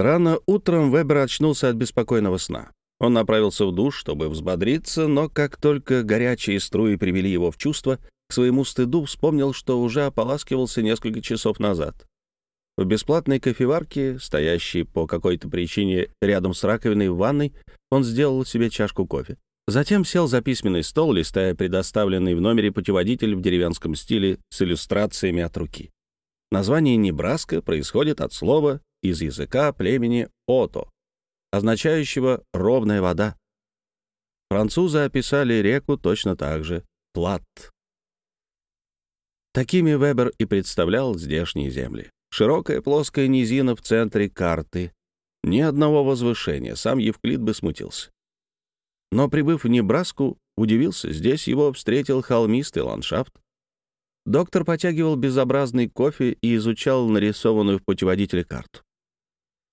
Рано утром Вебер очнулся от беспокойного сна. Он направился в душ, чтобы взбодриться, но как только горячие струи привели его в чувство, к своему стыду вспомнил, что уже ополаскивался несколько часов назад. В бесплатной кофеварке, стоящей по какой-то причине рядом с раковиной в ванной, он сделал себе чашку кофе. Затем сел за письменный стол, листая предоставленный в номере путеводитель в деревенском стиле с иллюстрациями от руки. Название «Небраска» происходит от слова из языка племени Ото, означающего «ровная вода». Французы описали реку точно так же — Плат. Такими Вебер и представлял здешние земли. Широкая плоская низина в центре карты. Ни одного возвышения, сам Евклид бы смутился. Но, прибыв в Небраску, удивился, здесь его встретил холмистый ландшафт. Доктор потягивал безобразный кофе и изучал нарисованную в путеводителе карту.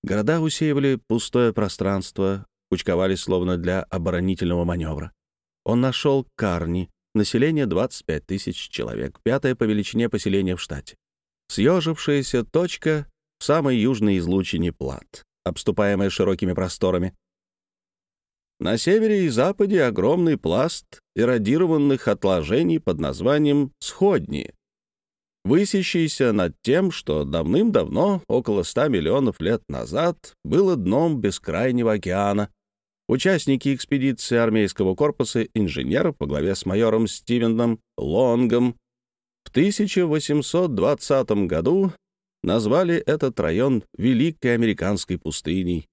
Города усеивали пустое пространство, кучковались словно для оборонительного маневра. Он нашел Карни, население 25 тысяч человек, пятое по величине поселение в штате. Съежившаяся точка в самой южной излучине Плат, обступаемая широкими просторами. На севере и западе огромный пласт эродированных отложений под названием «сходни», высящийся над тем, что давным-давно, около ста миллионов лет назад, было дном бескрайнего океана. Участники экспедиции армейского корпуса инженеров во главе с майором Стивеном Лонгом в 1820 году назвали этот район Великой Американской пустыней.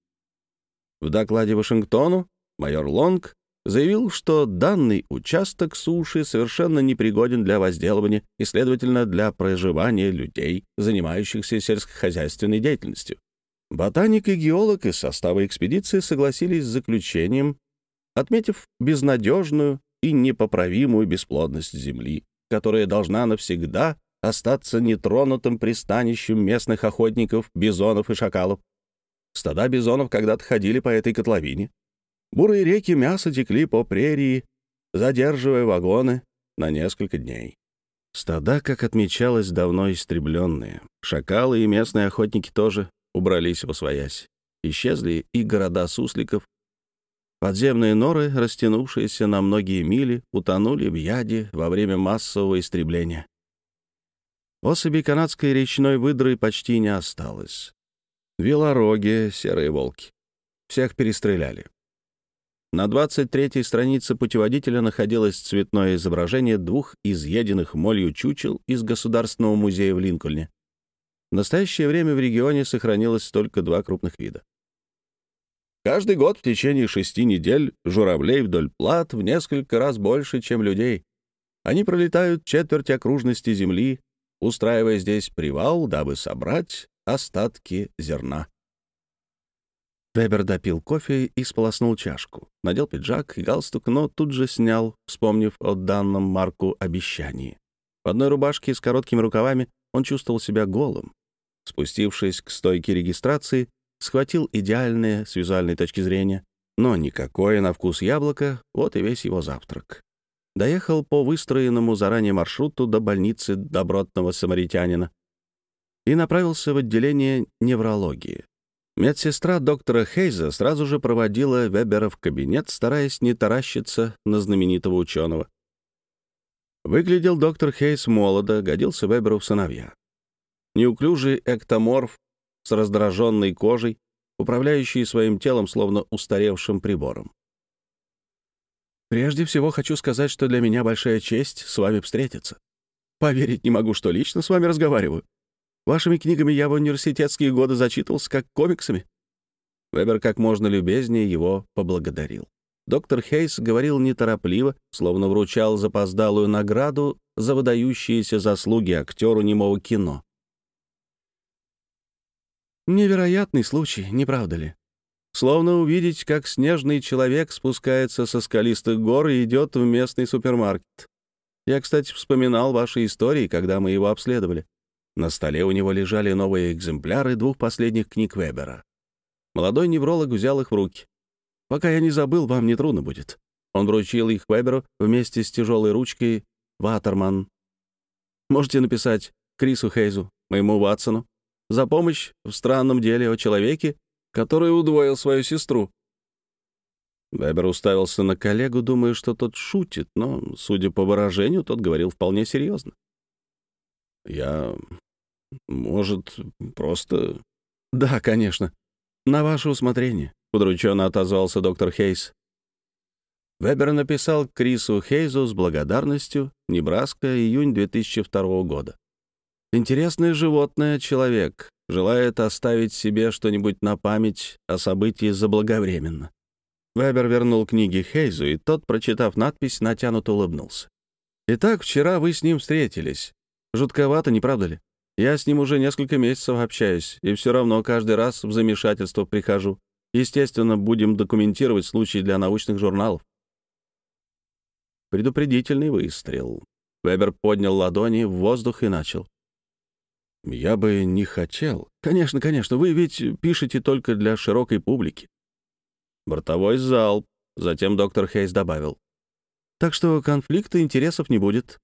В докладе Вашингтону майор Лонг заявил, что данный участок суши совершенно непригоден для возделывания и, следовательно, для проживания людей, занимающихся сельскохозяйственной деятельностью. Ботаник и геолог из состава экспедиции согласились с заключением, отметив безнадежную и непоправимую бесплодность Земли, которая должна навсегда остаться нетронутым пристанищем местных охотников, бизонов и шакалов. Стада бизонов когда-то ходили по этой котловине. Бурые реки мяса текли по прерии, задерживая вагоны на несколько дней. Стада, как отмечалось, давно истребленные. Шакалы и местные охотники тоже убрались во своясь. Исчезли и города сусликов, Подземные норы, растянувшиеся на многие мили, утонули в яде во время массового истребления. Особей канадской речной выдры почти не осталось. Велороги, серые волки. Всех перестреляли. На 23-й странице путеводителя находилось цветное изображение двух изъеденных молью чучел из Государственного музея в Линкольне. В настоящее время в регионе сохранилось только два крупных вида. Каждый год в течение шести недель журавлей вдоль плат в несколько раз больше, чем людей. Они пролетают четверть окружности Земли, устраивая здесь привал, дабы собрать остатки зерна. Вебер допил кофе и сполоснул чашку. Надел пиджак и галстук, но тут же снял, вспомнив о данном Марку обещании. В одной рубашке с короткими рукавами он чувствовал себя голым. Спустившись к стойке регистрации, схватил идеальное с визуальной точки зрения, но никакое на вкус яблоко, вот и весь его завтрак. Доехал по выстроенному заранее маршруту до больницы добротного самаритянина и направился в отделение неврологии. Медсестра доктора Хейза сразу же проводила Вебера в кабинет, стараясь не таращиться на знаменитого ученого. Выглядел доктор Хейз молодо, годился Веберу в сыновья. Неуклюжий эктоморф с раздраженной кожей, управляющий своим телом словно устаревшим прибором. «Прежде всего хочу сказать, что для меня большая честь с вами встретиться. Поверить не могу, что лично с вами разговариваю. Вашими книгами я в университетские годы зачитывался как комиксами». Вебер как можно любезнее его поблагодарил. Доктор Хейс говорил неторопливо, словно вручал запоздалую награду за выдающиеся заслуги актеру немого кино. Невероятный случай, не правда ли? Словно увидеть, как снежный человек спускается со скалистых гор и идет в местный супермаркет. Я, кстати, вспоминал ваши истории, когда мы его обследовали. На столе у него лежали новые экземпляры двух последних книг Вебера. Молодой невролог взял их в руки. «Пока я не забыл, вам не трудно будет». Он вручил их Веберу вместе с тяжелой ручкой «Ватерман». «Можете написать Крису Хейзу, моему Ватсону, за помощь в странном деле о человеке, который удвоил свою сестру. Вебер уставился на коллегу, думая, что тот шутит, но, судя по выражению, тот говорил вполне серьезно. «Я... может, просто...» «Да, конечно. На ваше усмотрение», — удрученно отозвался доктор Хейс. Вебер написал Крису Хейзу с благодарностью «Небраска, июнь 2002 года». Интересное животное человек, желает оставить себе что-нибудь на память о событии заблаговременно. Вебер вернул книги Хейзу, и тот, прочитав надпись, натянуто улыбнулся. «Итак, вчера вы с ним встретились. Жутковато, не правда ли? Я с ним уже несколько месяцев общаюсь, и все равно каждый раз в замешательство прихожу. Естественно, будем документировать случаи для научных журналов». Предупредительный выстрел. Вебер поднял ладони в воздух и начал. «Я бы не хотел. Конечно, конечно, вы ведь пишете только для широкой публики. Бортовой залп. Затем доктор Хейс добавил. Так что конфликта интересов не будет.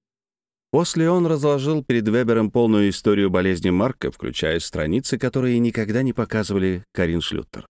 После он разложил перед Вебером полную историю болезни Марка, включая страницы, которые никогда не показывали Карин Шлютер.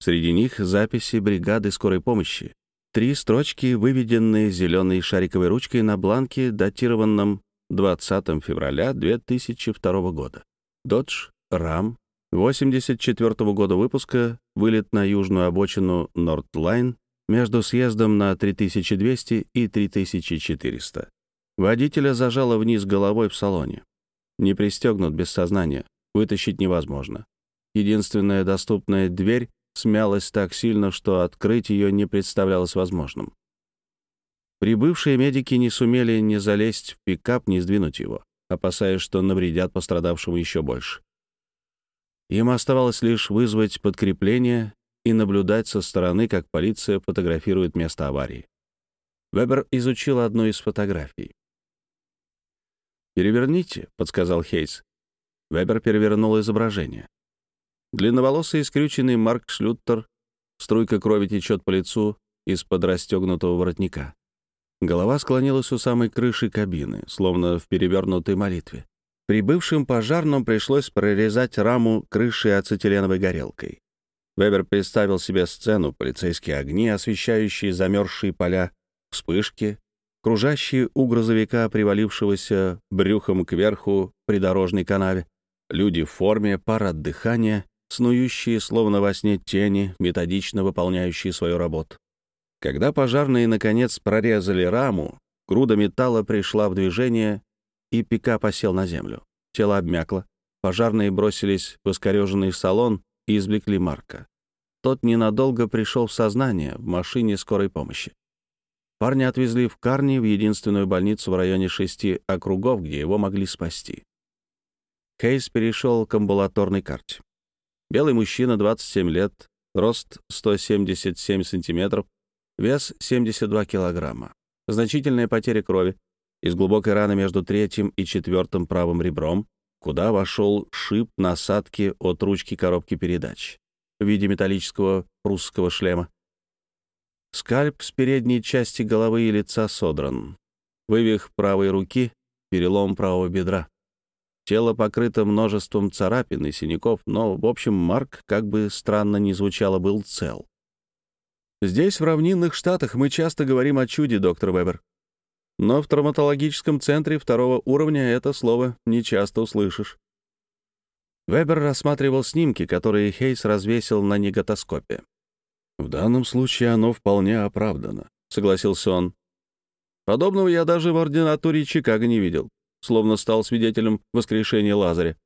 Среди них записи бригады скорой помощи. Три строчки, выведенные зеленой шариковой ручкой на бланке, датированном 20 февраля 2002 года. Dodge Ram 84 -го года выпуска, вылет на южную обочину Нордлайн между съездом на 3200 и 3400. Водителя зажало вниз головой в салоне. Не пристегнут без сознания, вытащить невозможно. Единственная доступная дверь смялась так сильно, что открыть ее не представлялось возможным. Прибывшие медики не сумели ни залезть в пикап, ни сдвинуть его, опасаясь, что навредят пострадавшему еще больше. Им оставалось лишь вызвать подкрепление и наблюдать со стороны, как полиция фотографирует место аварии. Вебер изучил одну из фотографий. «Переверните», — подсказал Хейс. Вебер перевернул изображение. Длинноволосый и скрюченный Марк Шлюттер, струйка крови течет по лицу из-под расстегнутого воротника. Голова склонилась у самой крыши кабины, словно в перевернутой молитве. Прибывшим пожарным пришлось прорезать раму крыши ацетиленовой горелкой. Вебер представил себе сцену, полицейские огни, освещающие замерзшие поля, вспышки, кружащие у грузовика, привалившегося брюхом кверху при дорожной канаве, люди в форме, пара дыхания, снующие, словно во сне тени, методично выполняющие свою работу. Когда пожарные, наконец, прорезали раму, груда металла пришла в движение и пикап осел на землю. Тело обмякло. Пожарные бросились в искореженный салон и извлекли Марка. Тот ненадолго пришел в сознание в машине скорой помощи. Парня отвезли в Карни, в единственную больницу в районе шести округов, где его могли спасти. Хейс перешел к амбулаторной карте. Белый мужчина, 27 лет, рост 177 сантиметров, вес 72 килограмма. Значительная потеря крови, из глубокой раны между третьим и четвертым правым ребром, куда вошел шип насадки от ручки коробки передач в виде металлического прусского шлема. Скальп с передней части головы и лица содран. Вывих правой руки, перелом правого бедра. Тело покрыто множеством царапин и синяков, но, в общем, Марк, как бы странно ни звучало, был цел. Здесь, в равнинных штатах, мы часто говорим о чуде, доктор Вебер. Но в травматологическом центре второго уровня это слово не часто услышишь. Вебер рассматривал снимки, которые Хейс развесил на неготоскопе. «В данном случае оно вполне оправдано», — согласился он. «Подобного я даже в ординатуре Чикаго не видел, словно стал свидетелем воскрешения Лазаря.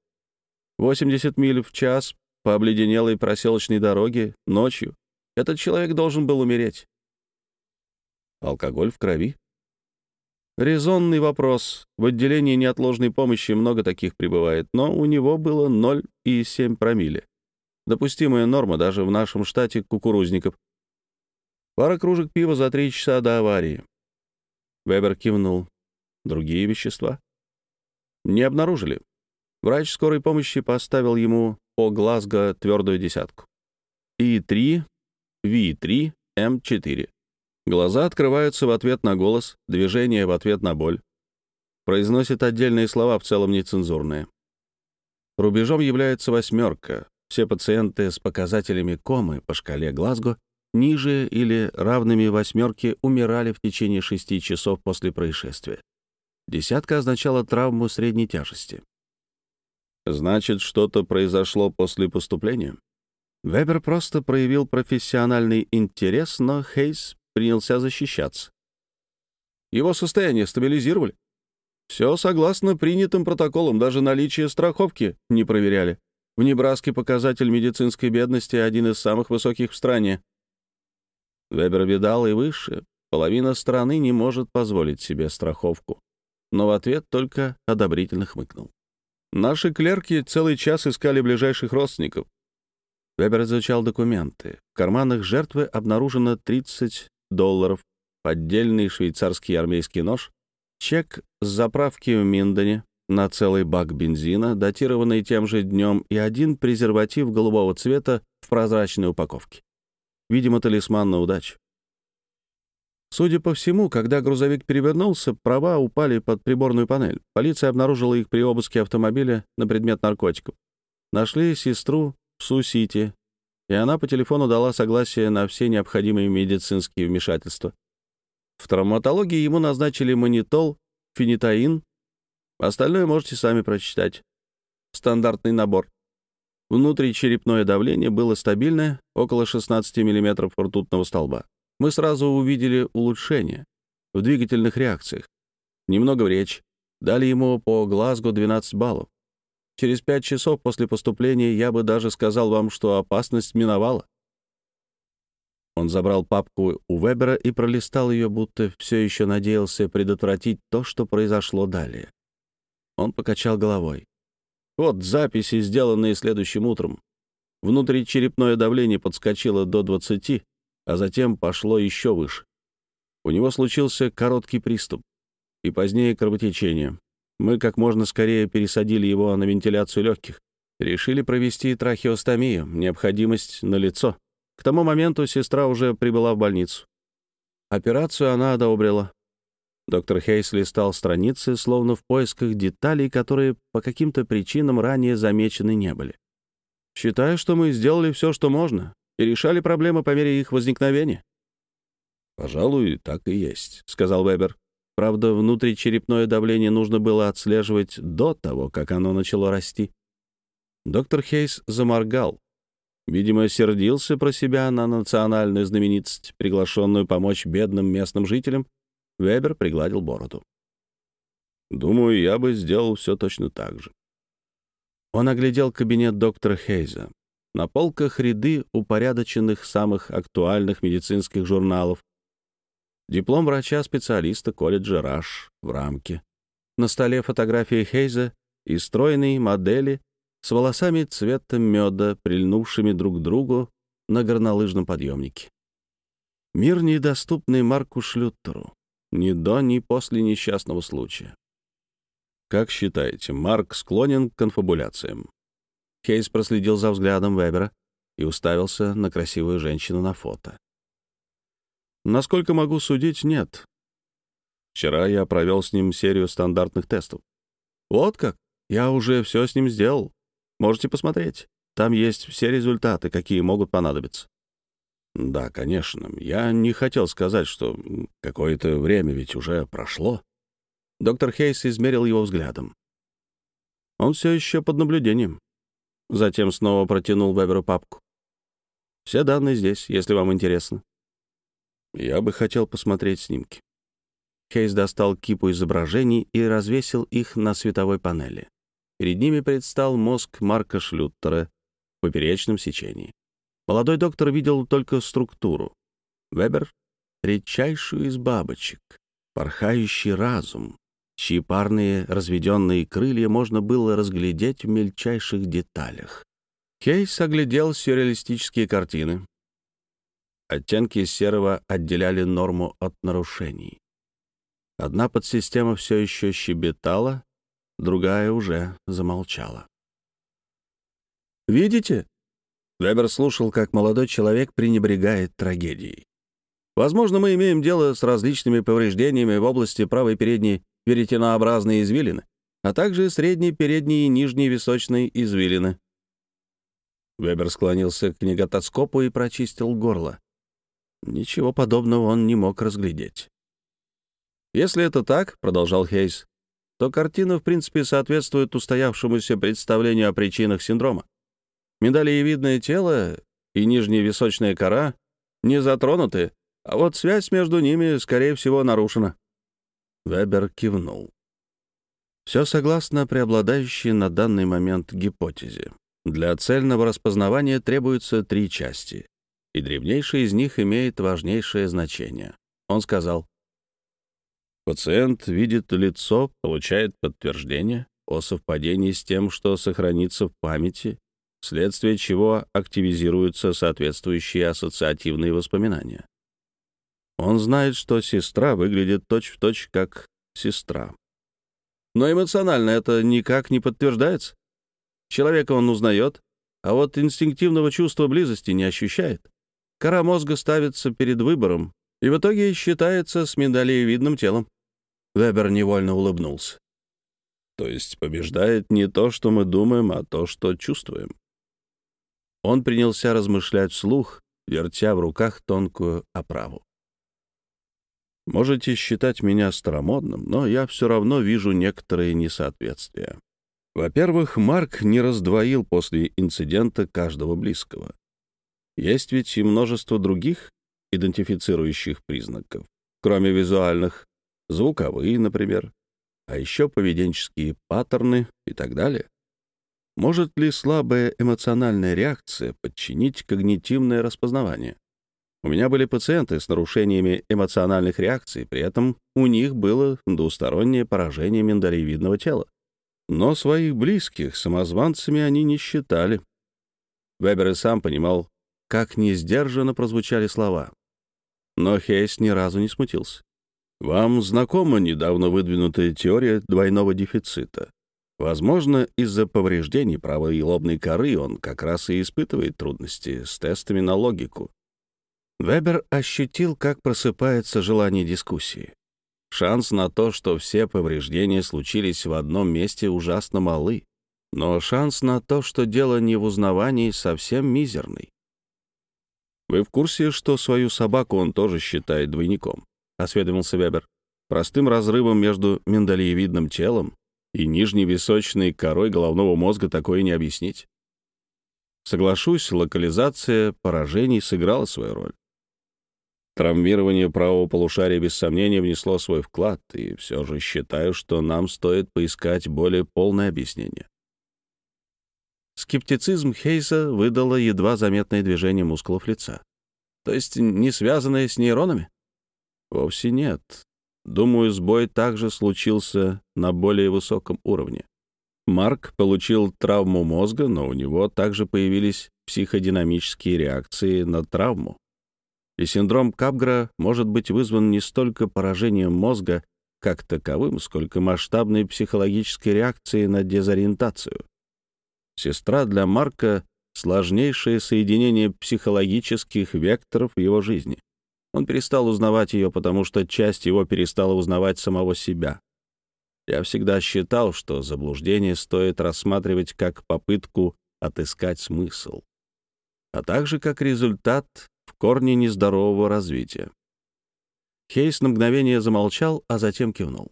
80 миль в час по обледенелой проселочной дороге ночью. Этот человек должен был умереть. Алкоголь в крови? Резонный вопрос. В отделении неотложной помощи много таких прибывает, но у него было 0,7 промилле. Допустимая норма даже в нашем штате кукурузников. Пара кружек пива за три часа до аварии. Вебер кивнул. Другие вещества? Не обнаружили. Врач скорой помощи поставил ему по Глазго твердую десятку. И3, Ви3, М4. Глаза открываются в ответ на голос, движение в ответ на боль. Произносит отдельные слова, в целом нецензурные. Рубежом является восьмерка. Все пациенты с показателями комы по шкале Глазго ниже или равными восьмерке умирали в течение шести часов после происшествия. Десятка означала травму средней тяжести. Значит, что-то произошло после поступления? Вебер просто проявил профессиональный интерес, но Хейс принялся защищаться. Его состояние стабилизировали. Все согласно принятым протоколам, даже наличие страховки не проверяли. В Небраске показатель медицинской бедности один из самых высоких в стране. Вебер видал и выше. Половина страны не может позволить себе страховку. Но в ответ только одобрительно хмыкнул. Наши клерки целый час искали ближайших родственников. Вебер изучал документы. В карманах жертвы обнаружено 30 долларов, поддельный швейцарский армейский нож, чек с заправки в Миндоне на целый бак бензина, датированный тем же днем, и один презерватив голубого цвета в прозрачной упаковке. Видимо, талисман на удачу. Судя по всему, когда грузовик перевернулся, права упали под приборную панель. Полиция обнаружила их при обыске автомобиля на предмет наркотиков. Нашли сестру в Су-Сити, и она по телефону дала согласие на все необходимые медицинские вмешательства. В травматологии ему назначили манитол, фенитаин. Остальное можете сами прочитать. Стандартный набор. Внутричерепное давление было стабильное, около 16 мм ртутного столба. Мы сразу увидели улучшение в двигательных реакциях. Немного в речь. Дали ему по Глазго 12 баллов. Через пять часов после поступления я бы даже сказал вам, что опасность миновала. Он забрал папку у Вебера и пролистал ее, будто все еще надеялся предотвратить то, что произошло далее. Он покачал головой. Вот записи, сделанные следующим утром. Внутричерепное давление подскочило до 20, а затем пошло еще выше. У него случился короткий приступ и позднее кровотечение. Мы как можно скорее пересадили его на вентиляцию легких. Решили провести трахеостомию, необходимость на лицо. К тому моменту сестра уже прибыла в больницу. Операцию она одобрила. Доктор Хейс листал страницы, словно в поисках деталей, которые по каким-то причинам ранее замечены не были. «Считаю, что мы сделали все, что можно, и решали проблемы по мере их возникновения». «Пожалуй, так и есть», — сказал Вебер. Правда, внутричерепное давление нужно было отслеживать до того, как оно начало расти. Доктор Хейс заморгал. Видимо, сердился про себя на национальную знаменитость, приглашенную помочь бедным местным жителям. Вебер пригладил бороду. «Думаю, я бы сделал все точно так же». Он оглядел кабинет доктора Хейза. На полках ряды упорядоченных самых актуальных медицинских журналов, Диплом врача-специалиста колледжа Раш в рамке. На столе фотографии Хейза и стройной модели с волосами цвета меда, прильнувшими друг к другу на горнолыжном подъемнике. Мир, недоступный Марку Шлюттеру. Ни до, ни после несчастного случая. Как считаете, Марк склонен к конфабуляциям? Хейс проследил за взглядом Вебера и уставился на красивую женщину на фото. Насколько могу судить, нет. Вчера я провел с ним серию стандартных тестов. Вот как? Я уже все с ним сделал. Можете посмотреть. Там есть все результаты, какие могут понадобиться. Да, конечно. Я не хотел сказать, что какое-то время ведь уже прошло. Доктор Хейс измерил его взглядом. Он все еще под наблюдением. Затем снова протянул Веберу папку. Все данные здесь, если вам интересно. Я бы хотел посмотреть снимки. Хейс достал кипу изображений и развесил их на световой панели. Перед ними предстал мозг Марка Шлюттера в поперечном сечении. Молодой доктор видел только структуру. Вебер — редчайшую из бабочек, порхающий разум, чьи парные разведенные крылья можно было разглядеть в мельчайших деталях. Хейс оглядел сюрреалистические картины, Оттенки серого отделяли норму от нарушений. Одна подсистема все еще щебетала, другая уже замолчала. «Видите?» Вебер слушал, как молодой человек пренебрегает трагедией. «Возможно, мы имеем дело с различными повреждениями в области правой передней веретенообразной извилины, а также средней, передней и нижней височной извилины. Вебер склонился к книготоскопу и прочистил горло. Ничего подобного он не мог разглядеть. «Если это так, — продолжал Хейс, — то картина, в принципе, соответствует устоявшемуся представлению о причинах синдрома. Миндалеевидное тело и нижняя височная кора не затронуты, а вот связь между ними, скорее всего, нарушена». Вебер кивнул. Все согласно преобладающей на данный момент гипотезе. Для цельного распознавания требуются три части, и древнейшая из них имеет важнейшее значение. Он сказал, пациент видит лицо, получает подтверждение о совпадении с тем, что сохранится в памяти, вследствие чего активизируются соответствующие ассоциативные воспоминания. Он знает, что сестра выглядит точь-в-точь точь как сестра. Но эмоционально это никак не подтверждается. Человека он узнает, а вот инстинктивного чувства близости не ощущает. Кора мозга ставится перед выбором и в итоге считается с миндалеевидным телом. Вебер невольно улыбнулся. То есть побеждает не то, что мы думаем, а то, что чувствуем. Он принялся размышлять вслух, вертя в руках тонкую оправу. Можете считать меня старомодным, но я все равно вижу некоторые несоответствия. Во-первых, Марк не раздвоил после инцидента каждого близкого. Есть ведь и множество других идентифицирующих признаков, кроме визуальных, звуковые, например, а еще поведенческие паттерны и так далее. Может ли слабая эмоциональная реакция подчинить когнитивное распознавание? У меня были пациенты с нарушениями эмоциональных реакций, при этом у них было двустороннее поражение миндалевидного тела. Но своих близких самозванцами они не считали. Вебер и сам понимал, как несдержанно прозвучали слова. Но Хейс ни разу не смутился. Вам знакома недавно выдвинутая теория двойного дефицита? Возможно, из-за повреждений правой лобной коры он как раз и испытывает трудности с тестами на логику. Вебер ощутил, как просыпается желание дискуссии. Шанс на то, что все повреждения случились в одном месте, ужасно малы. Но шанс на то, что дело не в узнавании, совсем мизерный. «Вы в курсе, что свою собаку он тоже считает двойником?» — осведомился Вебер. «Простым разрывом между миндалиевидным телом и нижней височной корой головного мозга такое не объяснить. Соглашусь, локализация поражений сыграла свою роль. Травмирование правого полушария без сомнения внесло свой вклад, и все же считаю, что нам стоит поискать более полное объяснение. Скептицизм Хейса выдало едва заметное движение мускулов лица. То есть не связанное с нейронами? Вовсе нет. Думаю, сбой также случился на более высоком уровне. Марк получил травму мозга, но у него также появились психодинамические реакции на травму и синдром Капгра может быть вызван не столько поражением мозга как таковым, сколько масштабной психологической реакцией на дезориентацию. Сестра для Марка — сложнейшее соединение психологических векторов в его жизни. Он перестал узнавать ее, потому что часть его перестала узнавать самого себя. Я всегда считал, что заблуждение стоит рассматривать как попытку отыскать смысл, а также как результат в корне нездорового развития. Хейс на мгновение замолчал, а затем кивнул.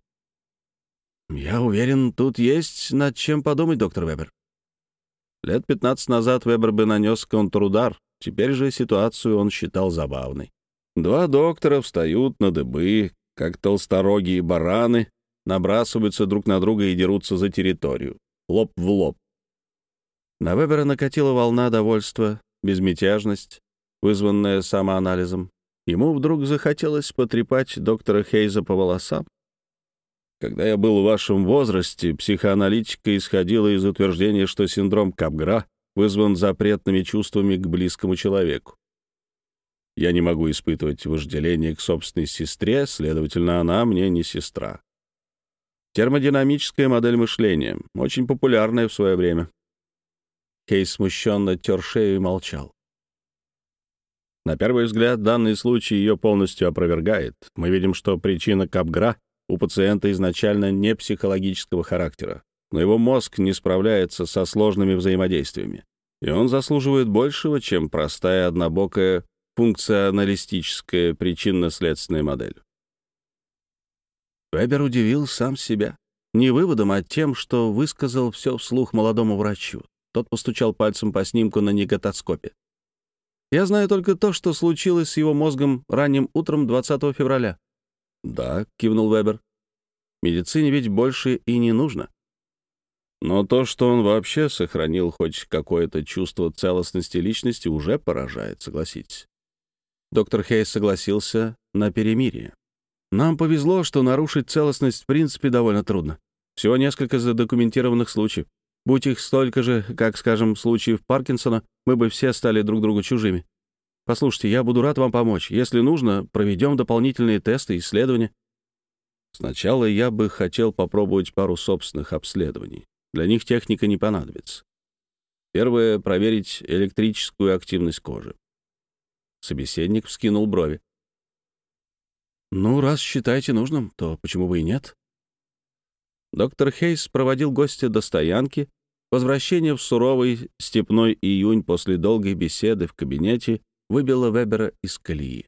«Я уверен, тут есть над чем подумать, доктор Вебер. Лет 15 назад Вебер бы нанес контрудар, теперь же ситуацию он считал забавной. Два доктора встают на дыбы, как толсторогие бараны, набрасываются друг на друга и дерутся за территорию, лоб в лоб. На Вебера накатила волна довольства, безмятежность, вызванное самоанализом, ему вдруг захотелось потрепать доктора Хейза по волосам. Когда я был в вашем возрасте, психоаналитика исходила из утверждения, что синдром Капгра вызван запретными чувствами к близкому человеку. Я не могу испытывать вожделение к собственной сестре, следовательно, она мне не сестра. Термодинамическая модель мышления, очень популярная в свое время. Кейс смущенно тер шею и молчал. На первый взгляд, данный случай ее полностью опровергает. Мы видим, что причина Капгра у пациента изначально не психологического характера, но его мозг не справляется со сложными взаимодействиями. И он заслуживает большего, чем простая однобокая функционалистическая причинно-следственная модель. Вебер удивил сам себя. Не выводом, а тем, что высказал все вслух молодому врачу. Тот постучал пальцем по снимку на негатоскопе. «Я знаю только то, что случилось с его мозгом ранним утром 20 февраля». «Да», — кивнул Вебер. «Медицине ведь больше и не нужно». Но то, что он вообще сохранил хоть какое-то чувство целостности личности, уже поражает, согласитесь. Доктор Хейс согласился на перемирие. Нам повезло, что нарушить целостность в принципе довольно трудно. Всего несколько задокументированных случаев. Будь их столько же, как, скажем, случаев Паркинсона, мы бы все стали друг другу чужими. Послушайте, я буду рад вам помочь. Если нужно, проведем дополнительные тесты исследования. Сначала я бы хотел попробовать пару собственных обследований. Для них техника не понадобится. Первое — проверить электрическую активность кожи. Собеседник вскинул брови. «Ну, раз считаете нужным, то почему бы и нет?» Доктор Хейс проводил гостя до стоянки. Возвращение в суровый степной июнь после долгой беседы в кабинете выбило Вебера из колеи.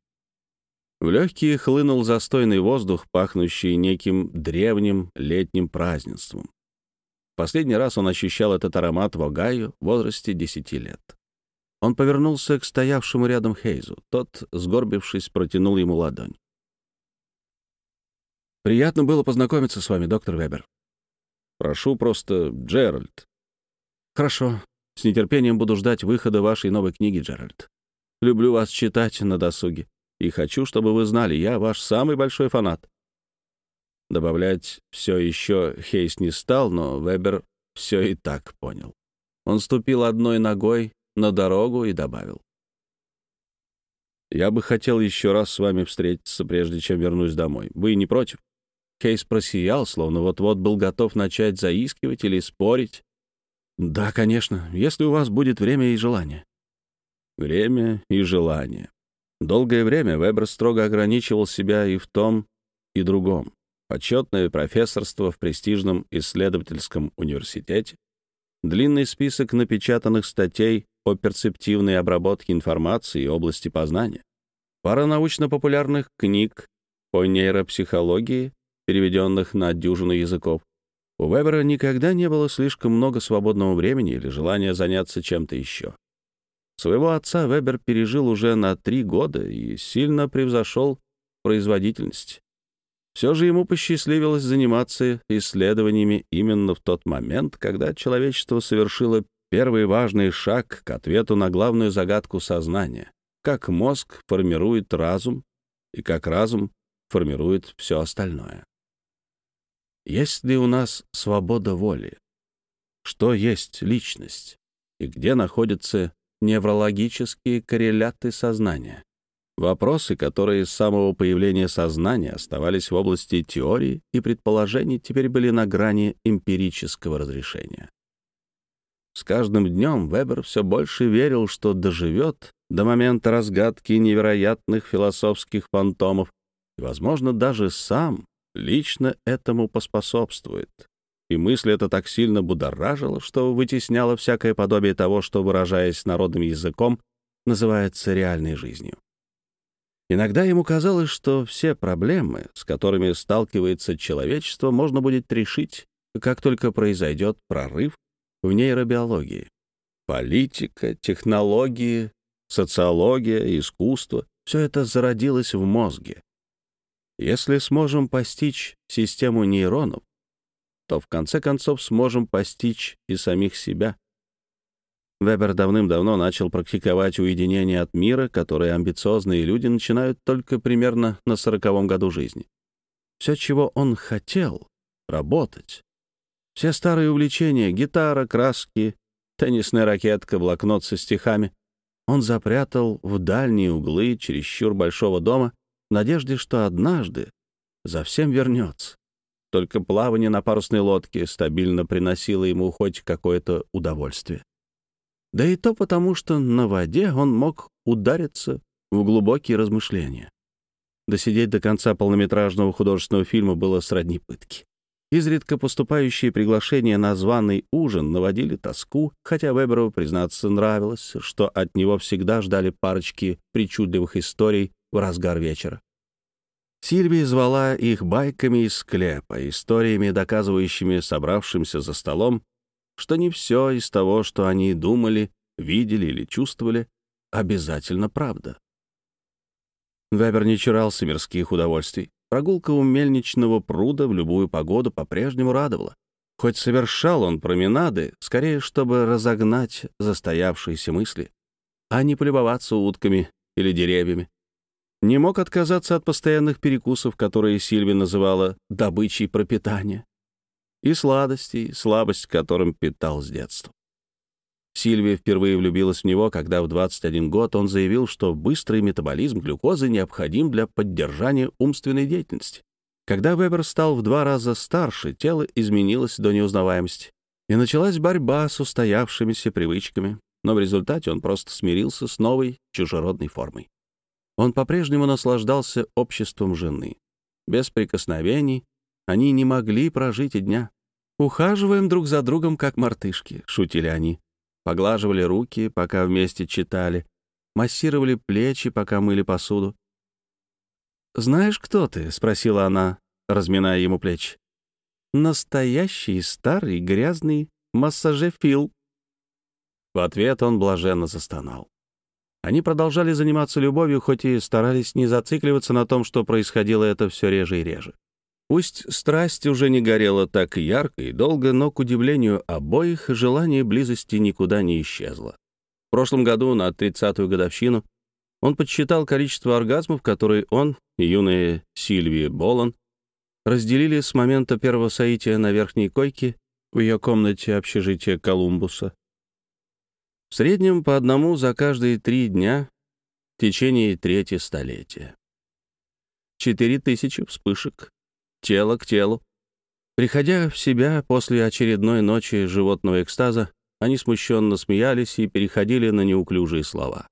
В легкие хлынул застойный воздух, пахнущий неким древним летним празднеством. Последний раз он ощущал этот аромат в Огайо в возрасте 10 лет. Он повернулся к стоявшему рядом Хейзу. Тот, сгорбившись, протянул ему ладонь. «Приятно было познакомиться с вами, доктор Вебер. Прошу просто Джеральд». «Хорошо. С нетерпением буду ждать выхода вашей новой книги, Джеральд. Люблю вас читать на досуге. И хочу, чтобы вы знали, я ваш самый большой фанат». Добавлять все еще Хейс не стал, но Вебер все и так понял. Он ступил одной ногой на дорогу и добавил. «Я бы хотел еще раз с вами встретиться, прежде чем вернусь домой. Вы не против?» Кейс просиял, словно вот-вот был готов начать заискивать или спорить. «Да, конечно, если у вас будет время и желание». Время и желание. Долгое время Вебер строго ограничивал себя и в том, и другом. Почетное профессорство в престижном исследовательском университете, длинный список напечатанных статей о перцептивной обработке информации и области познания, пара научно-популярных книг по нейропсихологии, переведенных на дюжину языков. У Вебера никогда не было слишком много свободного времени или желания заняться чем-то еще. Своего отца Вебер пережил уже на три года и сильно превзошел производительность. Все же ему посчастливилось заниматься исследованиями именно в тот момент, когда человечество совершило Первый важный шаг к ответу на главную загадку сознания. Как мозг формирует разум и как разум формирует все остальное. Есть ли у нас свобода воли? Что есть личность? И где находятся неврологические корреляты сознания? Вопросы, которые с самого появления сознания оставались в области теории и предположений, теперь были на грани эмпирического разрешения. С каждым днем Вебер все больше верил, что доживет до момента разгадки невероятных философских фантомов и, возможно, даже сам лично этому поспособствует. И мысль эта так сильно будоражила, что вытесняла всякое подобие того, что, выражаясь народным языком, называется реальной жизнью. Иногда ему казалось, что все проблемы, с которыми сталкивается человечество, можно будет решить, как только произойдет прорыв в нейробиологии. Политика, технологии, социология, искусство — все это зародилось в мозге. Если сможем постичь систему нейронов, то в конце концов сможем постичь и самих себя. Вебер давным-давно начал практиковать уединение от мира, которое амбициозные люди начинают только примерно на сороковом году жизни. Все, чего он хотел — работать, все старые увлечения — гитара, краски, теннисная ракетка, блокнот со стихами — он запрятал в дальние углы чересчур большого дома в надежде, что однажды за всем вернется. Только плавание на парусной лодке стабильно приносило ему хоть какое-то удовольствие. Да и то потому, что на воде он мог удариться в глубокие размышления. Досидеть до конца полнометражного художественного фильма было сродни пытки. Изредка поступающие приглашения на званый ужин наводили тоску, хотя Веберу, признаться, нравилось, что от него всегда ждали парочки причудливых историй в разгар вечера. Сильвия звала их байками из склепа, историями, доказывающими собравшимся за столом, что не все из того, что они думали, видели или чувствовали, обязательно правда. Вебер не чурался мирских удовольствий. Прогулка у мельничного пруда в любую погоду по-прежнему радовала. Хоть совершал он променады, скорее, чтобы разогнать застоявшиеся мысли, а не полюбоваться утками или деревьями. Не мог отказаться от постоянных перекусов, которые Сильви называла «добычей пропитания», и сладостей, слабость которым питал с детства. Сильвия впервые влюбилась в него, когда в 21 год он заявил, что быстрый метаболизм глюкозы необходим для поддержания умственной деятельности. Когда Вебер стал в два раза старше, тело изменилось до неузнаваемости, и началась борьба с устоявшимися привычками, но в результате он просто смирился с новой чужеродной формой. Он по-прежнему наслаждался обществом жены. Без прикосновений они не могли прожить и дня. «Ухаживаем друг за другом, как мартышки», — шутили они поглаживали руки, пока вместе читали, массировали плечи, пока мыли посуду. «Знаешь, кто ты?» — спросила она, разминая ему плечи. «Настоящий старый грязный массажефил». В ответ он блаженно застонал. Они продолжали заниматься любовью, хоть и старались не зацикливаться на том, что происходило это все реже и реже. Пусть страсть уже не горела так ярко и долго, но, к удивлению обоих, желание близости никуда не исчезло. В прошлом году, на 30-ю годовщину, он подсчитал количество оргазмов, которые он и юная Сильвия Болан разделили с момента первого соития на верхней койке в ее комнате общежития Колумбуса. В среднем по одному за каждые три дня в течение трети столетия. Четыре тысячи вспышек тело к телу. Приходя в себя после очередной ночи животного экстаза, они смущенно смеялись и переходили на неуклюжие слова.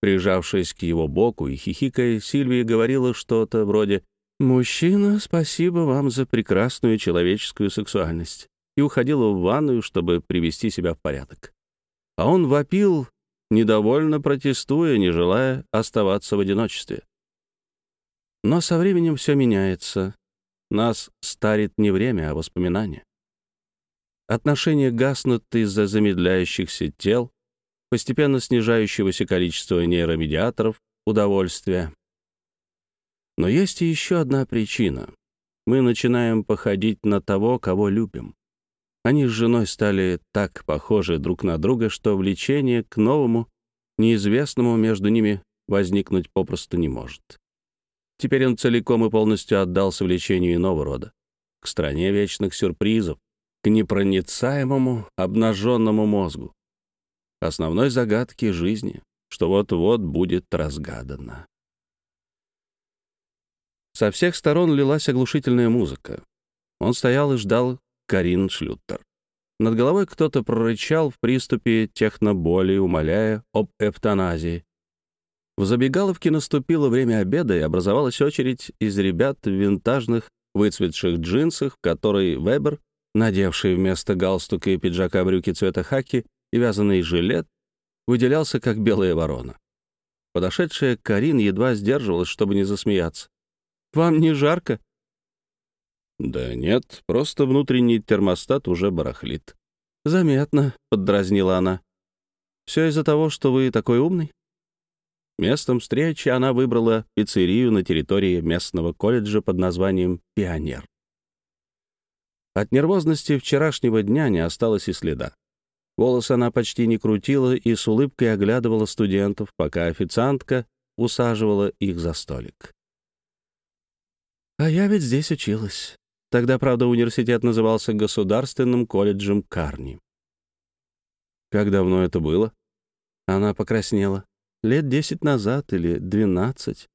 Прижавшись к его боку и хихикая, Сильвия говорила что-то вроде «Мужчина, спасибо вам за прекрасную человеческую сексуальность» и уходила в ванную, чтобы привести себя в порядок. А он вопил, недовольно протестуя, не желая оставаться в одиночестве. Но со временем все меняется. Нас старит не время, а воспоминания. Отношения гаснут из-за замедляющихся тел, постепенно снижающегося количества нейромедиаторов, удовольствия. Но есть и еще одна причина. Мы начинаем походить на того, кого любим. Они с женой стали так похожи друг на друга, что влечение к новому, неизвестному между ними возникнуть попросту не может. Теперь он целиком и полностью отдался влечению иного рода, к стране вечных сюрпризов, к непроницаемому, обнаженному мозгу, основной загадке жизни, что вот-вот будет разгадана. Со всех сторон лилась оглушительная музыка. Он стоял и ждал Карин Шлюттер. Над головой кто-то прорычал в приступе техноболи, умоляя об эвтаназии. В забегаловке наступило время обеда, и образовалась очередь из ребят в винтажных, выцветших джинсах, в которой Вебер, надевший вместо галстука и пиджака брюки цвета хаки и вязаный жилет, выделялся как белая ворона. Подошедшая Карин едва сдерживалась, чтобы не засмеяться. «Вам не жарко?» «Да нет, просто внутренний термостат уже барахлит». «Заметно», — поддразнила она. «Все из-за того, что вы такой умный?» Местом встречи она выбрала пиццерию на территории местного колледжа под названием «Пионер». От нервозности вчерашнего дня не осталось и следа. Волос она почти не крутила и с улыбкой оглядывала студентов, пока официантка усаживала их за столик. «А я ведь здесь училась. Тогда, правда, университет назывался Государственным колледжем Карни». «Как давно это было?» Она покраснела. Лет десять назад или двенадцать.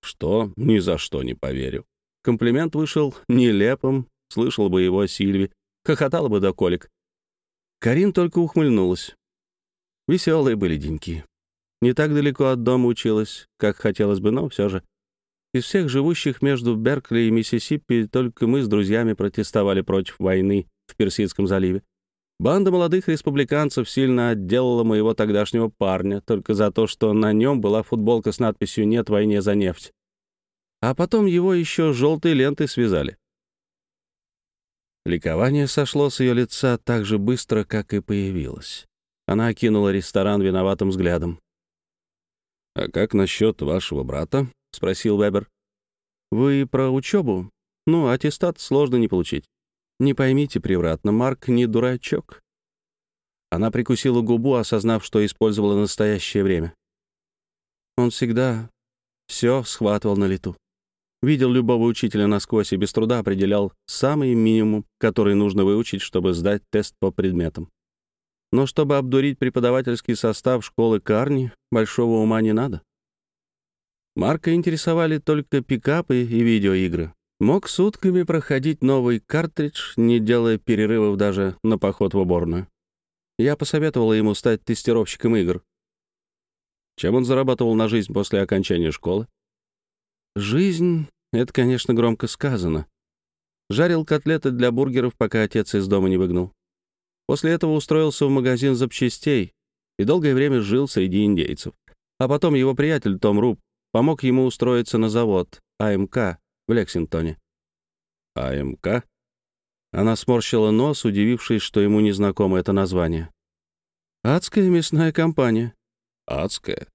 Что? Ни за что не поверю. Комплимент вышел нелепым, слышал бы его Сильви, хохотала бы до колик. Карин только ухмыльнулась. Веселые были деньки. Не так далеко от дома училась, как хотелось бы, но все же. Из всех живущих между Беркли и Миссисипи только мы с друзьями протестовали против войны в Персидском заливе. Банда молодых республиканцев сильно отделала моего тогдашнего парня только за то, что на нем была футболка с надписью «Нет войне за нефть». А потом его еще желтой лентой связали. Ликование сошло с ее лица так же быстро, как и появилось. Она окинула ресторан виноватым взглядом. «А как насчет вашего брата?» — спросил Вебер. «Вы про учебу? Ну, аттестат сложно не получить. Не поймите превратно, Марк не дурачок. Она прикусила губу, осознав, что использовала настоящее время. Он всегда все схватывал на лету. Видел любого учителя насквозь и без труда определял самый минимум, который нужно выучить, чтобы сдать тест по предметам. Но чтобы обдурить преподавательский состав школы Карни, большого ума не надо. Марка интересовали только пикапы и видеоигры. Мог сутками проходить новый картридж, не делая перерывов даже на поход в уборную. Я посоветовала ему стать тестировщиком игр. Чем он зарабатывал на жизнь после окончания школы? Жизнь — это, конечно, громко сказано. Жарил котлеты для бургеров, пока отец из дома не выгнал. После этого устроился в магазин запчастей и долгое время жил среди индейцев. А потом его приятель Том Руб помог ему устроиться на завод АМК в Лексингтоне. АМК? Она сморщила нос, удивившись, что ему незнакомо это название. «Адская мясная компания». «Адская?»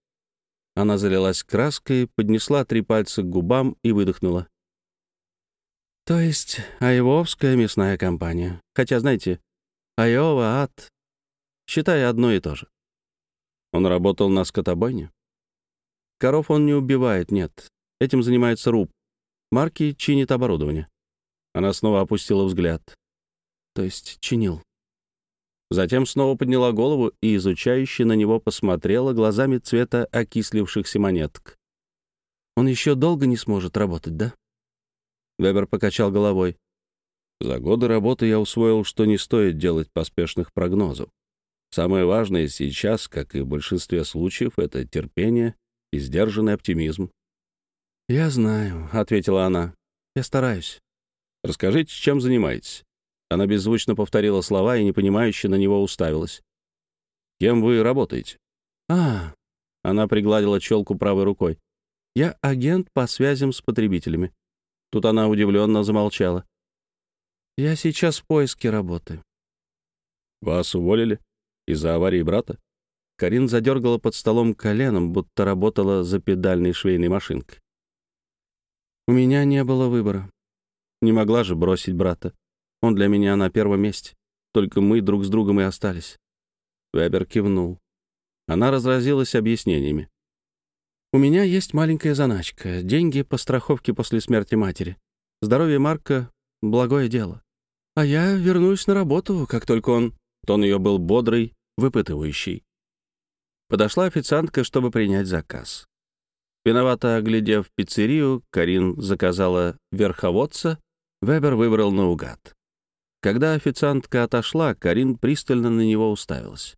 Она залилась краской, поднесла три пальца к губам и выдохнула. «То есть Айвовская мясная компания. Хотя, знаете, Айова, ад. Считай одно и то же». Он работал на скотобойне? Коров он не убивает, нет. Этим занимается Руб, Марки чинит оборудование. Она снова опустила взгляд. То есть чинил. Затем снова подняла голову и изучающе на него посмотрела глазами цвета окислившихся монеток. «Он еще долго не сможет работать, да?» Вебер покачал головой. «За годы работы я усвоил, что не стоит делать поспешных прогнозов. Самое важное сейчас, как и в большинстве случаев, это терпение и сдержанный оптимизм. «Я знаю», — ответила она. «Я стараюсь». «Расскажите, чем занимаетесь?» Она беззвучно повторила слова и непонимающе на него уставилась. «Кем вы работаете?» «А...» — она пригладила челку правой рукой. «Я агент по связям с потребителями». Тут она удивленно замолчала. «Я сейчас в поиске работы». «Вас уволили? Из-за аварии брата?» Карин задергала под столом коленом, будто работала за педальной швейной машинкой. У меня не было выбора. Не могла же бросить брата. Он для меня на первом месте. Только мы друг с другом и остались. Вебер кивнул. Она разразилась объяснениями. «У меня есть маленькая заначка. Деньги по страховке после смерти матери. Здоровье Марка — благое дело. А я вернусь на работу, как только он...» Тон ее был бодрый, выпытывающий. Подошла официантка, чтобы принять заказ. Виновато оглядев пиццерию, Карин заказала верховодца, Вебер выбрал наугад. Когда официантка отошла, Карин пристально на него уставилась.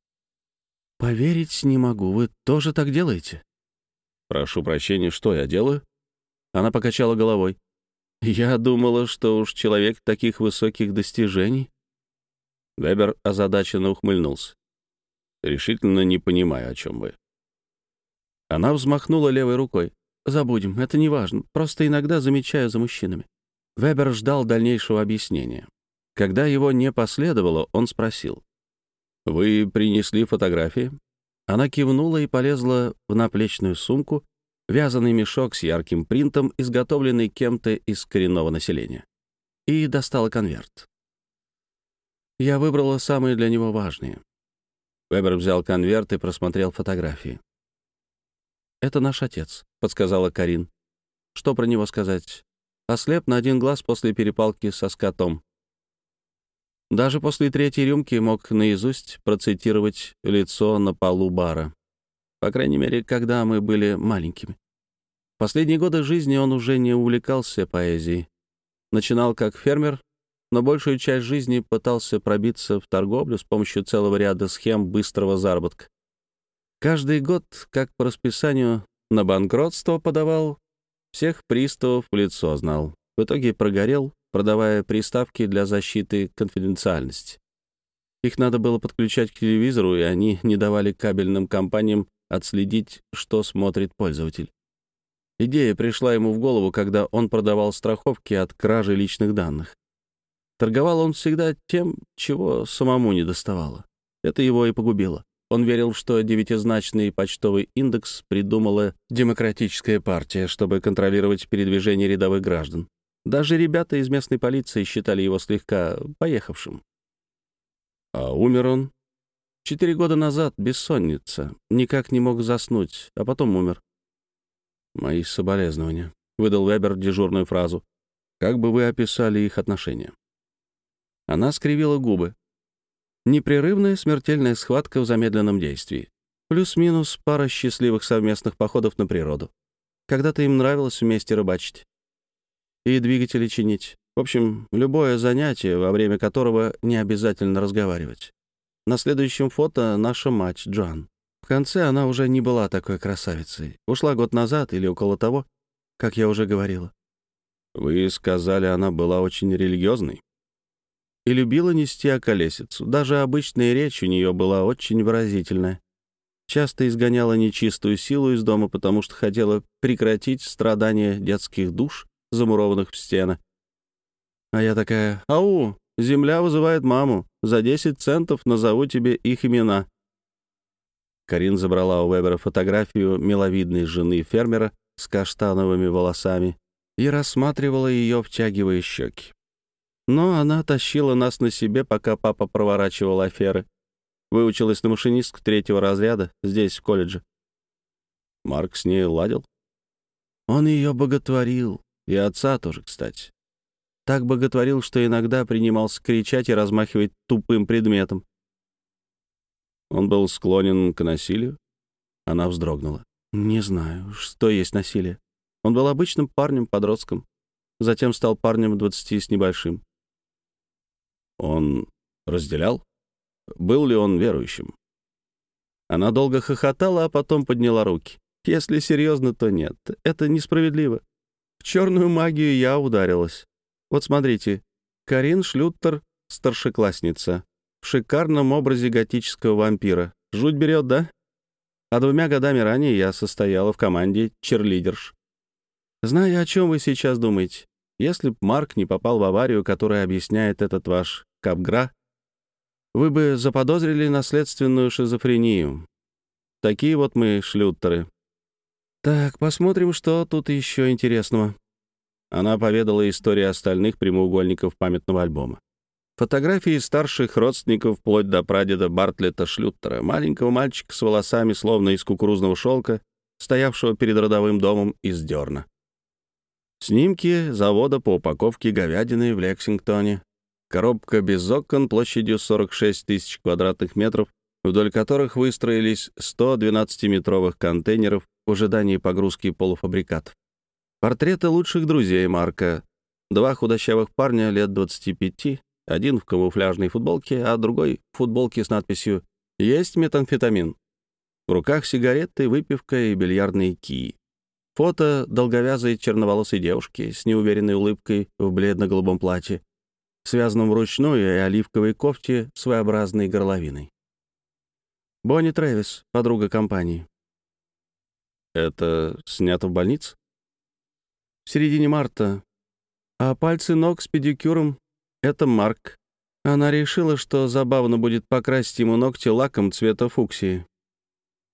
«Поверить не могу, вы тоже так делаете?» «Прошу прощения, что я делаю?» Она покачала головой. «Я думала, что уж человек таких высоких достижений». Вебер озадаченно ухмыльнулся. «Решительно не понимаю, о чем вы». Она взмахнула левой рукой. «Забудем, это не важно. Просто иногда замечаю за мужчинами». Вебер ждал дальнейшего объяснения. Когда его не последовало, он спросил. «Вы принесли фотографии?» Она кивнула и полезла в наплечную сумку, вязаный мешок с ярким принтом, изготовленный кем-то из коренного населения. И достала конверт. Я выбрала самые для него важные. Вебер взял конверт и просмотрел фотографии. «Это наш отец», — подсказала Карин. «Что про него сказать? Ослеп на один глаз после перепалки со скотом. Даже после третьей рюмки мог наизусть процитировать лицо на полу бара. По крайней мере, когда мы были маленькими. Последние годы жизни он уже не увлекался поэзией. Начинал как фермер, но большую часть жизни пытался пробиться в торговлю с помощью целого ряда схем быстрого заработка. Каждый год, как по расписанию, на банкротство подавал, Всех приставов в лицо знал. В итоге прогорел, продавая приставки для защиты конфиденциальности. Их надо было подключать к телевизору, и они не давали кабельным компаниям отследить, что смотрит пользователь. Идея пришла ему в голову, когда он продавал страховки от кражи личных данных. Торговал он всегда тем, чего самому не доставало. Это его и погубило. Он верил, что девятизначный почтовый индекс придумала демократическая партия, чтобы контролировать передвижение рядовых граждан. Даже ребята из местной полиции считали его слегка поехавшим. А умер он четыре года назад, бессонница. Никак не мог заснуть, а потом умер. «Мои соболезнования», — выдал Вебер дежурную фразу. «Как бы вы описали их отношения?» Она скривила губы. Непрерывная смертельная схватка в замедленном действии. Плюс-минус пара счастливых совместных походов на природу. Когда-то им нравилось вместе рыбачить. И двигатели чинить. В общем, любое занятие, во время которого не обязательно разговаривать. На следующем фото наша мать, Джоан. В конце она уже не была такой красавицей. Ушла год назад или около того, как я уже говорила. Вы сказали, она была очень религиозной? И любила нести околесицу. Даже обычная речь у нее была очень выразительная. Часто изгоняла нечистую силу из дома, потому что хотела прекратить страдания детских душ, замурованных в стены. А я такая, «Ау, земля вызывает маму. За 10 центов назову тебе их имена». Карин забрала у Вебера фотографию миловидной жены фермера с каштановыми волосами и рассматривала ее, втягивая щеки. Но она тащила нас на себе, пока папа проворачивал аферы. Выучилась на машинистку третьего разряда здесь, в колледже. Марк с ней ладил. Он ее боготворил, и отца тоже, кстати. Так боготворил, что иногда принимался кричать и размахивать тупым предметом. Он был склонен к насилию? Она вздрогнула. Не знаю, что есть насилие. Он был обычным парнем-подростком. Затем стал парнем двадцати с небольшим. Он разделял? Был ли он верующим? Она долго хохотала, а потом подняла руки. Если серьезно, то нет. Это несправедливо. В черную магию я ударилась. Вот смотрите. Карин Шлюттер, старшеклассница в шикарном образе готического вампира. Жуть берет, да? А двумя годами ранее я состояла в команде черлидерш. Знаю, о чем вы сейчас думаете. Если б Марк не попал в аварию, которая объясняет этот ваш капгра, вы бы заподозрили наследственную шизофрению. Такие вот мы шлюттеры. Так, посмотрим, что тут еще интересного. Она поведала историю остальных прямоугольников памятного альбома. Фотографии старших родственников вплоть до прадеда Бартлета Шлюттера, маленького мальчика с волосами, словно из кукурузного шелка, стоявшего перед родовым домом из дерна. Снимки завода по упаковке говядины в Лексингтоне. Коробка без окон площадью 46 тысяч квадратных метров, вдоль которых выстроились 100 12-метровых контейнеров в ожидании погрузки полуфабрикатов. Портреты лучших друзей Марка. Два худощавых парня лет 25, один в камуфляжной футболке, а другой в футболке с надписью «Есть метамфетамин». В руках сигареты, выпивка и бильярдные кии. Фото долговязой черноволосой девушки с неуверенной улыбкой в бледно-голубом платье, связанном вручную и оливковой кофте своеобразной горловиной. Бонни Трэвис, подруга компании. Это снято в больнице? В середине марта. А пальцы ног с педикюром это Марк. Она решила, что забавно будет покрасить ему ногти лаком цвета фуксии.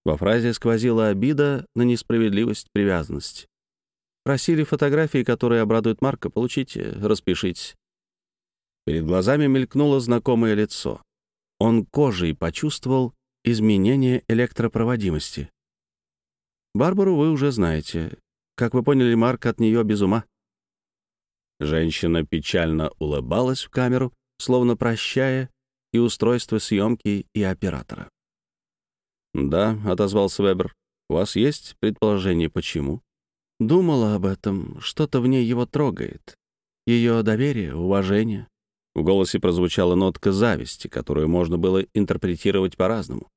Во фразе сквозила обида на несправедливость привязанности. Просили фотографии, которые обрадуют Марка. Получите, распишитесь. Перед глазами мелькнуло знакомое лицо. Он кожей почувствовал изменение электропроводимости. Барбару вы уже знаете. Как вы поняли, Марк от нее без ума. Женщина печально улыбалась в камеру, словно прощая и устройство съемки, и оператора. «Да», — отозвался Вебер, — «у вас есть предположение, почему?» Думала об этом, что-то в ней его трогает. Ее доверие, уважение. В голосе прозвучала нотка зависти, которую можно было интерпретировать по-разному.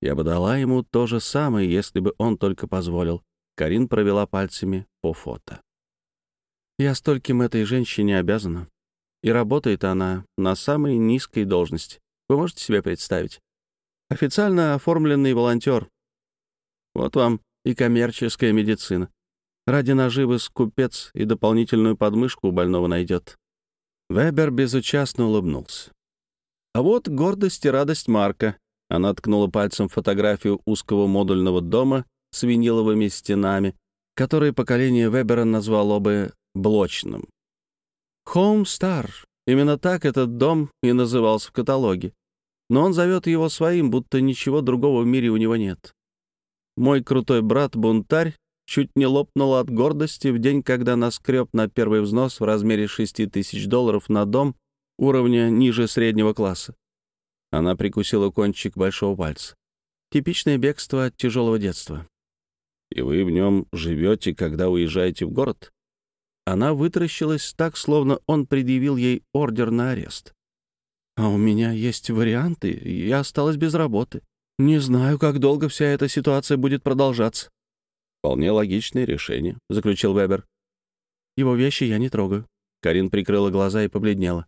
Я бы дала ему то же самое, если бы он только позволил. Карин провела пальцами по фото. «Я стольким этой женщине обязана. И работает она на самой низкой должности. Вы можете себе представить? Официально оформленный волонтер. Вот вам и коммерческая медицина. Ради наживы скупец и дополнительную подмышку у больного найдет. Вебер безучастно улыбнулся. А вот гордость и радость Марка. Она ткнула пальцем фотографию узкого модульного дома с виниловыми стенами, который поколение Вебера назвало бы блочным. Home Star. Именно так этот дом и назывался в каталоге. Но он зовет его своим, будто ничего другого в мире у него нет. Мой крутой брат-бунтарь чуть не лопнул от гордости в день, когда наскреб на первый взнос в размере 6 тысяч долларов на дом уровня ниже среднего класса. Она прикусила кончик большого пальца. Типичное бегство от тяжелого детства. «И вы в нем живете, когда уезжаете в город?» Она вытаращилась так, словно он предъявил ей ордер на арест. «А у меня есть варианты, я осталась без работы. Не знаю, как долго вся эта ситуация будет продолжаться». «Вполне логичное решение», — заключил Вебер. «Его вещи я не трогаю». Карин прикрыла глаза и побледнела.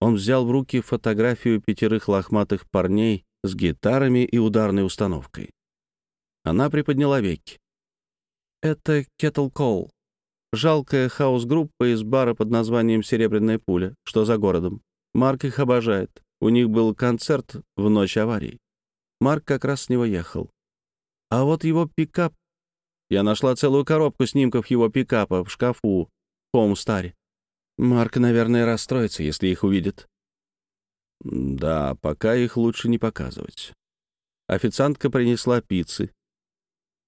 Он взял в руки фотографию пятерых лохматых парней с гитарами и ударной установкой. Она приподняла веки. «Это Кетл Кол, жалкая хаос-группа из бара под названием «Серебряная пуля», что за городом. Марк их обожает. У них был концерт в ночь аварии. Марк как раз с него ехал. А вот его пикап... Я нашла целую коробку снимков его пикапа в шкафу в Хоумстаре. Марк, наверное, расстроится, если их увидит. Да, пока их лучше не показывать. Официантка принесла пиццы.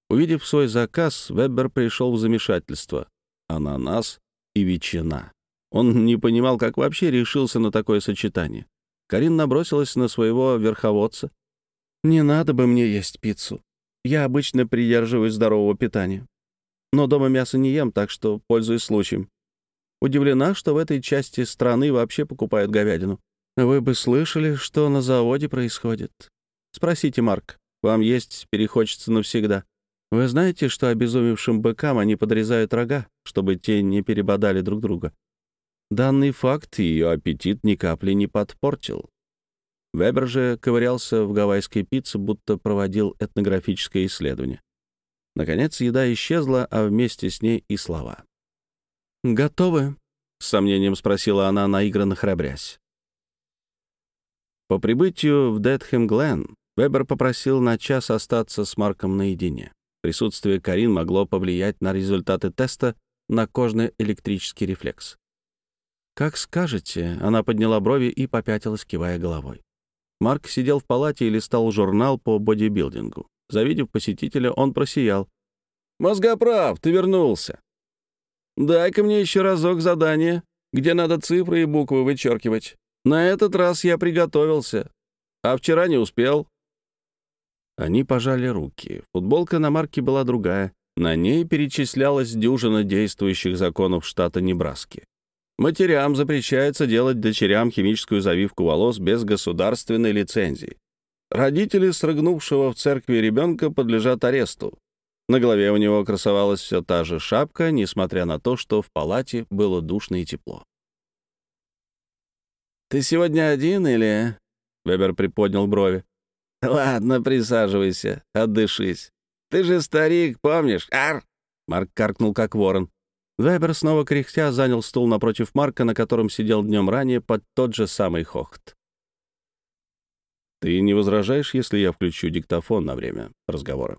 Увидев свой заказ, Вебер пришел в замешательство ананас и ветчина. Он не понимал, как вообще решился на такое сочетание. Карин набросилась на своего верховодца. «Не надо бы мне есть пиццу. Я обычно придерживаюсь здорового питания. Но дома мясо не ем, так что пользуюсь случаем. Удивлена, что в этой части страны вообще покупают говядину. Вы бы слышали, что на заводе происходит. Спросите, Марк, вам есть перехочется навсегда. Вы знаете, что обезумевшим быкам они подрезают рога, чтобы те не перебодали друг друга? Данный факт ее аппетит ни капли не подпортил. Вебер же ковырялся в гавайской пицце, будто проводил этнографическое исследование. Наконец, еда исчезла, а вместе с ней и слова. «Готовы?» — с сомнением спросила она, наигранно храбрясь. По прибытию в Детхэм-Глен Вебер попросил на час остаться с Марком наедине. Присутствие Карин могло повлиять на результаты теста на кожно-электрический рефлекс. «Как скажете», — она подняла брови и попятилась, кивая головой. Марк сидел в палате и листал журнал по бодибилдингу. Завидев посетителя, он просиял. «Мозгоправ, ты вернулся. Дай-ка мне еще разок задание, где надо цифры и буквы вычеркивать. На этот раз я приготовился, а вчера не успел. Они пожали руки. Футболка на марке была другая. На ней перечислялась дюжина действующих законов штата Небраски. Матерям запрещается делать дочерям химическую завивку волос без государственной лицензии. Родители срыгнувшего в церкви ребенка подлежат аресту. На голове у него красовалась все та же шапка, несмотря на то, что в палате было душно и тепло. «Ты сегодня один или...» — Вебер приподнял брови. «Ладно, присаживайся, отдышись. Ты же старик, помнишь? Ар!» Марк каркнул, как ворон. Вебер снова кряхтя занял стул напротив Марка, на котором сидел днем ранее под тот же самый хохот. «Ты не возражаешь, если я включу диктофон на время разговора?»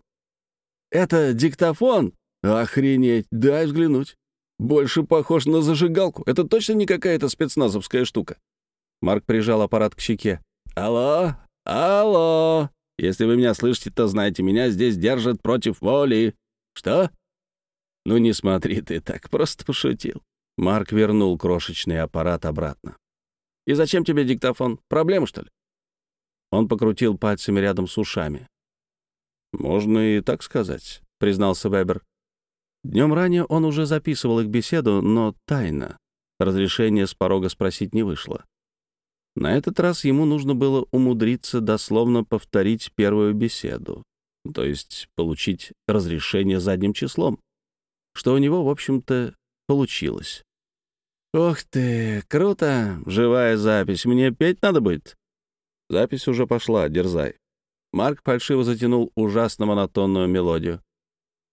«Это диктофон? Охренеть, дай взглянуть. Больше похож на зажигалку. Это точно не какая-то спецназовская штука?» Марк прижал аппарат к щеке. «Алло, «Алло! Если вы меня слышите, то знаете, меня здесь держат против воли. Что?» «Ну не смотри ты так, просто пошутил». Марк вернул крошечный аппарат обратно. «И зачем тебе диктофон? Проблема, что ли?» Он покрутил пальцами рядом с ушами. «Можно и так сказать», — признался Вебер. Днем ранее он уже записывал их беседу, но тайно. Разрешения с порога спросить не вышло. На этот раз ему нужно было умудриться дословно повторить первую беседу. то есть получить разрешение задним числом, что у него, в общем-то, получилось. «Ух ты, круто! Живая запись. Мне петь надо будет?» Запись уже пошла, дерзай. Марк фальшиво затянул ужасно монотонную мелодию.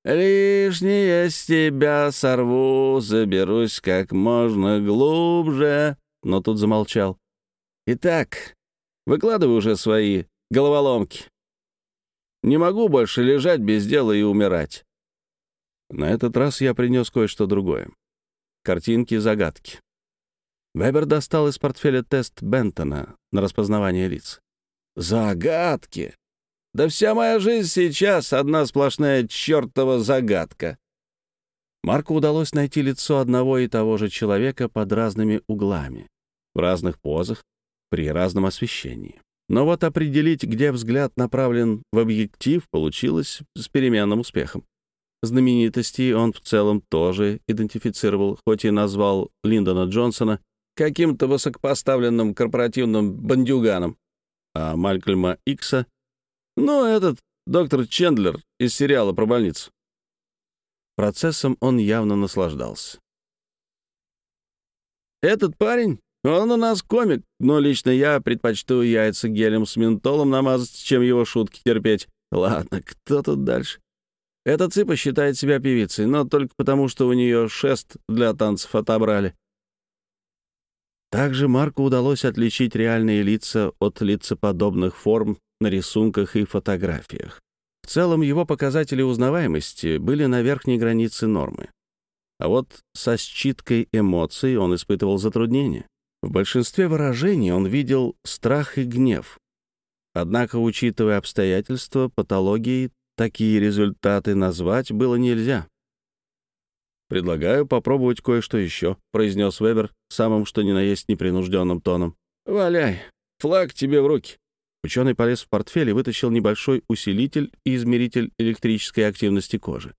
«Лишнее с тебя сорву, заберусь как можно глубже», но тут замолчал. «Итак, выкладывай уже свои головоломки. Не могу больше лежать без дела и умирать». На этот раз я принес кое-что другое. Картинки-загадки. Вебер достал из портфеля тест Бентона на распознавание лиц. «Загадки! Да вся моя жизнь сейчас одна сплошная чертова загадка!» Марку удалось найти лицо одного и того же человека под разными углами, в разных позах, при разном освещении. Но вот определить, где взгляд направлен в объектив, получилось с переменным успехом. Знаменитостей он в целом тоже идентифицировал, хоть и назвал Линдона Джонсона каким-то высокопоставленным корпоративным бандюганом, а Малькольма Икса — ну, этот доктор Чендлер из сериала про больницу. Процессом он явно наслаждался. «Этот парень, он у нас комик, но лично я предпочту яйца гелем с ментолом намазать, чем его шутки терпеть. Ладно, кто тут дальше?» Эта цыпа считает себя певицей, но только потому, что у нее шест для танцев отобрали. Также Марку удалось отличить реальные лица от лицеподобных форм на рисунках и фотографиях. В целом его показатели узнаваемости были на верхней границе нормы. А вот со считкой эмоций он испытывал затруднения. В большинстве выражений он видел страх и гнев. Однако, учитывая обстоятельства патологии, Такие результаты назвать было нельзя. «Предлагаю попробовать кое-что еще», — произнес Вебер самым что ни на есть непринужденным тоном. «Валяй, флаг тебе в руки». Ученый полез в портфель и вытащил небольшой усилитель и измеритель электрической активности кожи.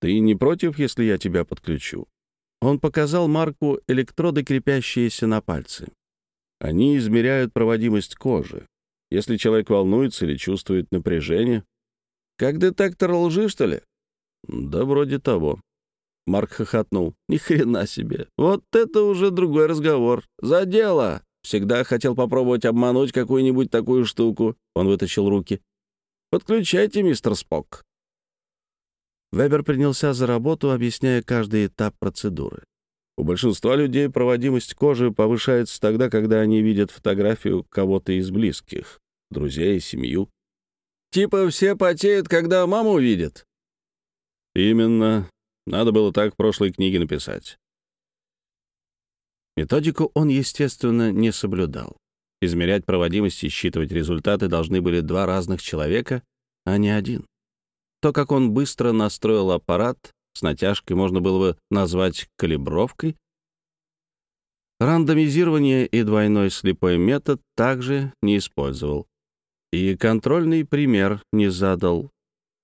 «Ты не против, если я тебя подключу?» Он показал Марку электроды, крепящиеся на пальцы. Они измеряют проводимость кожи. Если человек волнуется или чувствует напряжение, как детектор лжи, что ли? Да вроде того. Марк хохотнул. Ни хрена себе. Вот это уже другой разговор. За дело. Всегда хотел попробовать обмануть какую-нибудь такую штуку. Он вытащил руки. Подключайте, мистер Спок. Вебер принялся за работу, объясняя каждый этап процедуры. У большинства людей проводимость кожи повышается тогда, когда они видят фотографию кого-то из близких, друзей, семью. Типа все потеют, когда маму видят. Именно. Надо было так в прошлой книге написать. Методику он, естественно, не соблюдал. Измерять проводимость и считывать результаты должны были два разных человека, а не один. То, как он быстро настроил аппарат, с натяжкой можно было бы назвать калибровкой, рандомизирование и двойной слепой метод также не использовал. И контрольный пример не задал.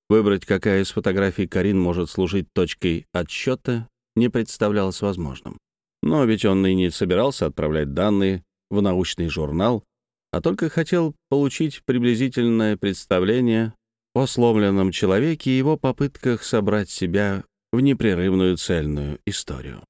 Выбрать, какая из фотографий Карин может служить точкой отсчета, не представлялось возможным. Но ведь он и не собирался отправлять данные в научный журнал, а только хотел получить приблизительное представление о сломленном человеке и его попытках собрать себя в непрерывную цельную историю.